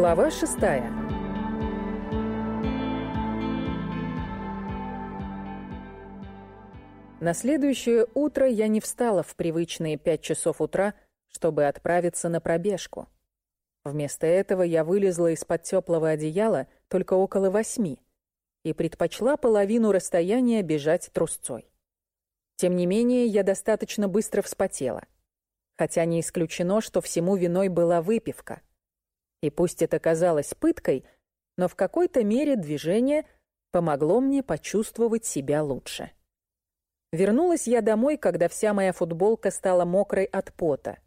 Глава шестая. На следующее утро я не встала в привычные пять часов утра, чтобы отправиться на пробежку. Вместо этого я вылезла из-под теплого одеяла только около восьми и предпочла половину расстояния бежать трусцой. Тем не менее, я достаточно быстро вспотела, хотя не исключено, что всему виной была выпивка — и пусть это казалось пыткой, но в какой-то мере движение помогло мне почувствовать себя лучше. Вернулась я домой, когда вся моя футболка стала мокрой от пота.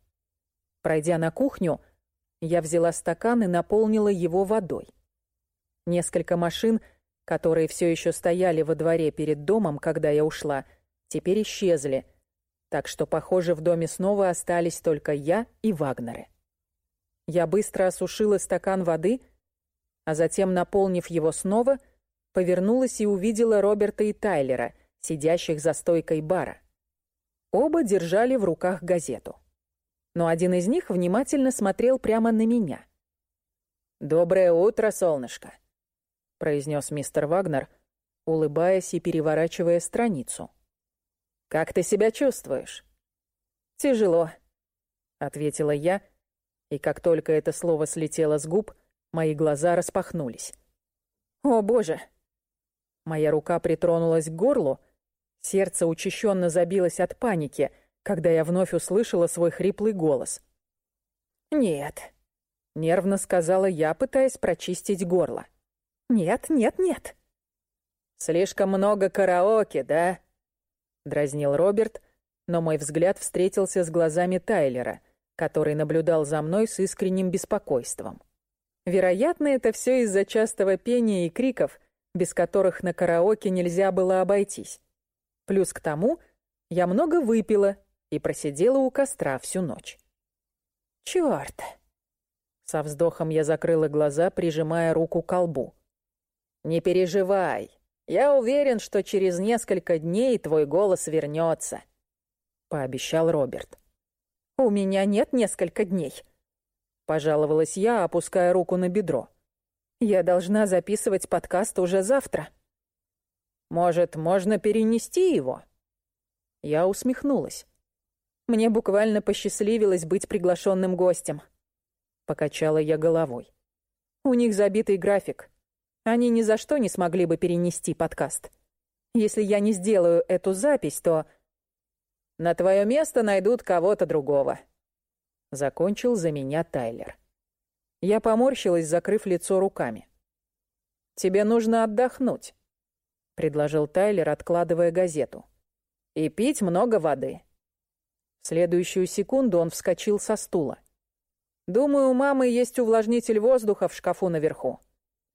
Пройдя на кухню, я взяла стакан и наполнила его водой. Несколько машин, которые все еще стояли во дворе перед домом, когда я ушла, теперь исчезли, так что, похоже, в доме снова остались только я и Вагнеры. Я быстро осушила стакан воды, а затем, наполнив его снова, повернулась и увидела Роберта и Тайлера, сидящих за стойкой бара. Оба держали в руках газету. Но один из них внимательно смотрел прямо на меня. «Доброе утро, солнышко», — произнес мистер Вагнер, улыбаясь и переворачивая страницу. «Как ты себя чувствуешь?» «Тяжело», — ответила я, — и как только это слово слетело с губ, мои глаза распахнулись. «О, Боже!» Моя рука притронулась к горлу, сердце учащенно забилось от паники, когда я вновь услышала свой хриплый голос. «Нет», — нервно сказала я, пытаясь прочистить горло. «Нет, нет, нет». «Слишком много караоке, да?» — дразнил Роберт, но мой взгляд встретился с глазами Тайлера — который наблюдал за мной с искренним беспокойством. Вероятно, это все из-за частого пения и криков, без которых на караоке нельзя было обойтись. Плюс к тому, я много выпила и просидела у костра всю ночь. Чёрт! Со вздохом я закрыла глаза, прижимая руку к колбу. «Не переживай. Я уверен, что через несколько дней твой голос вернется», — пообещал Роберт. «У меня нет несколько дней», — пожаловалась я, опуская руку на бедро. «Я должна записывать подкаст уже завтра». «Может, можно перенести его?» Я усмехнулась. Мне буквально посчастливилось быть приглашенным гостем. Покачала я головой. У них забитый график. Они ни за что не смогли бы перенести подкаст. Если я не сделаю эту запись, то на твое место найдут кого-то другого. Закончил за меня Тайлер. Я поморщилась, закрыв лицо руками. Тебе нужно отдохнуть, предложил Тайлер, откладывая газету. И пить много воды. В следующую секунду он вскочил со стула. Думаю, у мамы есть увлажнитель воздуха в шкафу наверху.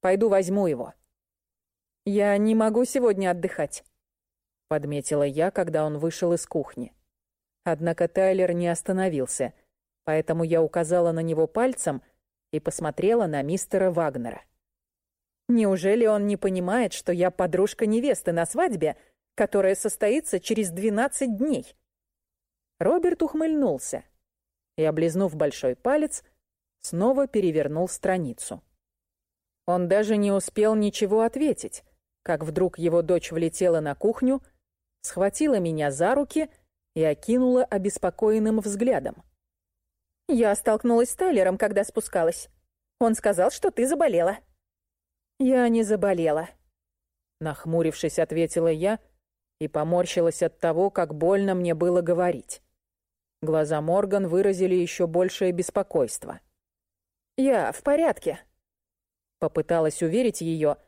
Пойду возьму его. Я не могу сегодня отдыхать подметила я, когда он вышел из кухни. Однако Тайлер не остановился, поэтому я указала на него пальцем и посмотрела на мистера Вагнера. Неужели он не понимает, что я подружка невесты на свадьбе, которая состоится через 12 дней? Роберт ухмыльнулся и, облизнув большой палец, снова перевернул страницу. Он даже не успел ничего ответить, как вдруг его дочь влетела на кухню — схватила меня за руки и окинула обеспокоенным взглядом. «Я столкнулась с Тайлером, когда спускалась. Он сказал, что ты заболела». «Я не заболела», — нахмурившись, ответила я и поморщилась от того, как больно мне было говорить. Глаза Морган выразили еще большее беспокойство. «Я в порядке», — попыталась уверить ее,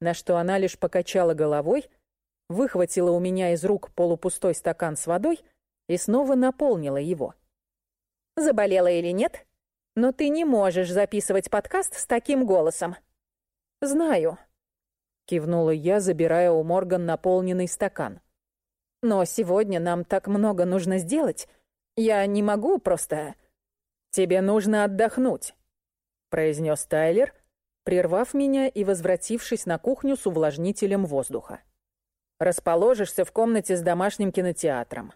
на что она лишь покачала головой выхватила у меня из рук полупустой стакан с водой и снова наполнила его. «Заболела или нет? Но ты не можешь записывать подкаст с таким голосом». «Знаю», — кивнула я, забирая у Морган наполненный стакан. «Но сегодня нам так много нужно сделать. Я не могу просто...» «Тебе нужно отдохнуть», — произнес Тайлер, прервав меня и возвратившись на кухню с увлажнителем воздуха. Расположишься в комнате с домашним кинотеатром.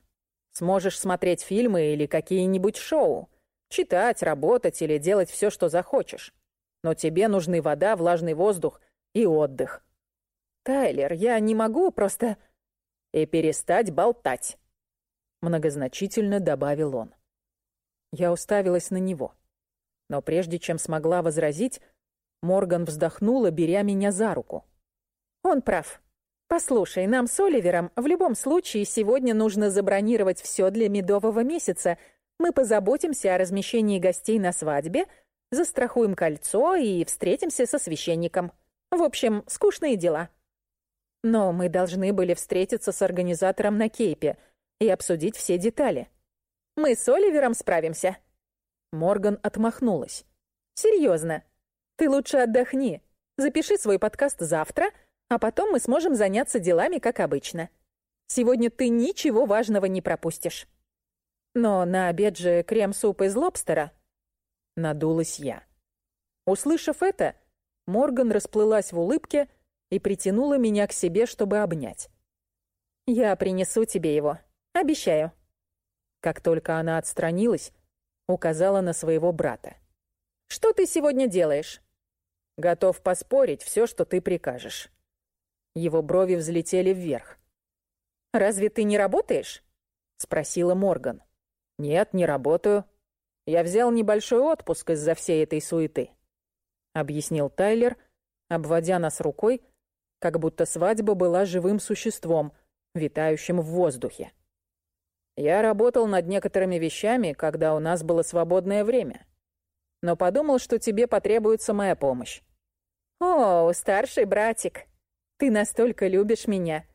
Сможешь смотреть фильмы или какие-нибудь шоу, читать, работать или делать все, что захочешь. Но тебе нужны вода, влажный воздух и отдых. Тайлер, я не могу просто... И перестать болтать. Многозначительно добавил он. Я уставилась на него. Но прежде чем смогла возразить, Морган вздохнула, беря меня за руку. Он прав. Послушай, нам с Оливером в любом случае сегодня нужно забронировать все для медового месяца. Мы позаботимся о размещении гостей на свадьбе, застрахуем кольцо и встретимся со священником. В общем, скучные дела. Но мы должны были встретиться с организатором на Кейпе и обсудить все детали. Мы с Оливером справимся. Морган отмахнулась. Серьезно. Ты лучше отдохни. Запиши свой подкаст завтра — а потом мы сможем заняться делами, как обычно. Сегодня ты ничего важного не пропустишь. Но на обед же крем-суп из лобстера. Надулась я. Услышав это, Морган расплылась в улыбке и притянула меня к себе, чтобы обнять. «Я принесу тебе его. Обещаю». Как только она отстранилась, указала на своего брата. «Что ты сегодня делаешь?» «Готов поспорить все, что ты прикажешь». Его брови взлетели вверх. «Разве ты не работаешь?» — спросила Морган. «Нет, не работаю. Я взял небольшой отпуск из-за всей этой суеты», — объяснил Тайлер, обводя нас рукой, как будто свадьба была живым существом, витающим в воздухе. Я работал над некоторыми вещами, когда у нас было свободное время. Но подумал, что тебе потребуется моя помощь. «О, старший братик», ты настолько любишь меня».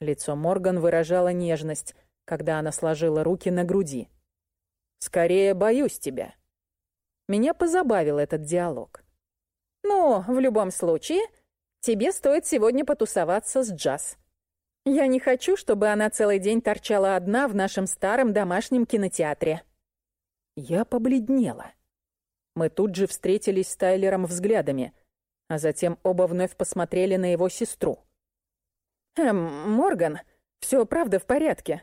Лицо Морган выражало нежность, когда она сложила руки на груди. «Скорее боюсь тебя». Меня позабавил этот диалог. «Ну, в любом случае, тебе стоит сегодня потусоваться с Джаз. Я не хочу, чтобы она целый день торчала одна в нашем старом домашнем кинотеатре». Я побледнела. Мы тут же встретились с Тайлером взглядами, а затем оба вновь посмотрели на его сестру. «Эм, Морган, все правда в порядке.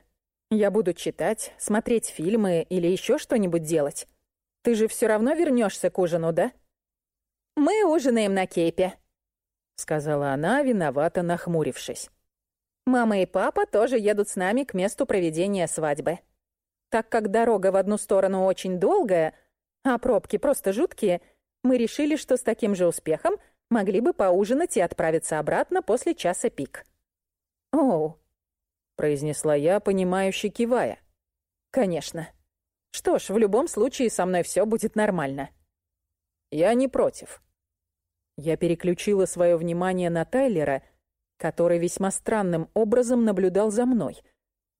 Я буду читать, смотреть фильмы или еще что-нибудь делать. Ты же все равно вернешься к ужину, да?» «Мы ужинаем на Кейпе», — сказала она, виновато нахмурившись. «Мама и папа тоже едут с нами к месту проведения свадьбы. Так как дорога в одну сторону очень долгая, а пробки просто жуткие, мы решили, что с таким же успехом — могли бы поужинать и отправиться обратно после часа пик». «Оу», — произнесла я, понимающе кивая. «Конечно. Что ж, в любом случае со мной все будет нормально». «Я не против». Я переключила свое внимание на Тайлера, который весьма странным образом наблюдал за мной,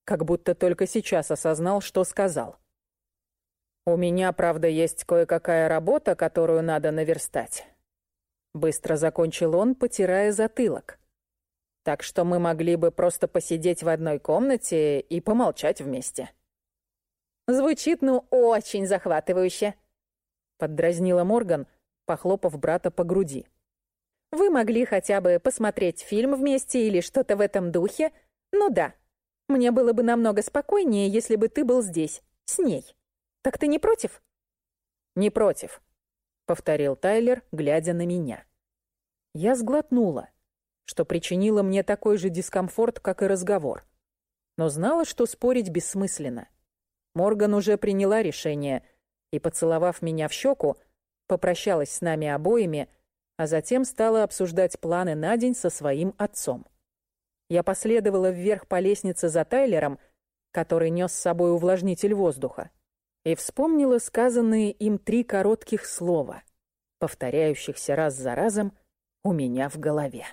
как будто только сейчас осознал, что сказал. «У меня, правда, есть кое-какая работа, которую надо наверстать. Быстро закончил он, потирая затылок. Так что мы могли бы просто посидеть в одной комнате и помолчать вместе. Звучит, ну, очень захватывающе. Поддразнила Морган, похлопав брата по груди. Вы могли хотя бы посмотреть фильм вместе или что-то в этом духе? Ну да. Мне было бы намного спокойнее, если бы ты был здесь, с ней. Так ты не против? Не против повторил Тайлер, глядя на меня. Я сглотнула, что причинило мне такой же дискомфорт, как и разговор. Но знала, что спорить бессмысленно. Морган уже приняла решение и, поцеловав меня в щеку, попрощалась с нами обоими, а затем стала обсуждать планы на день со своим отцом. Я последовала вверх по лестнице за Тайлером, который нес с собой увлажнитель воздуха и вспомнила сказанные им три коротких слова, повторяющихся раз за разом у меня в голове.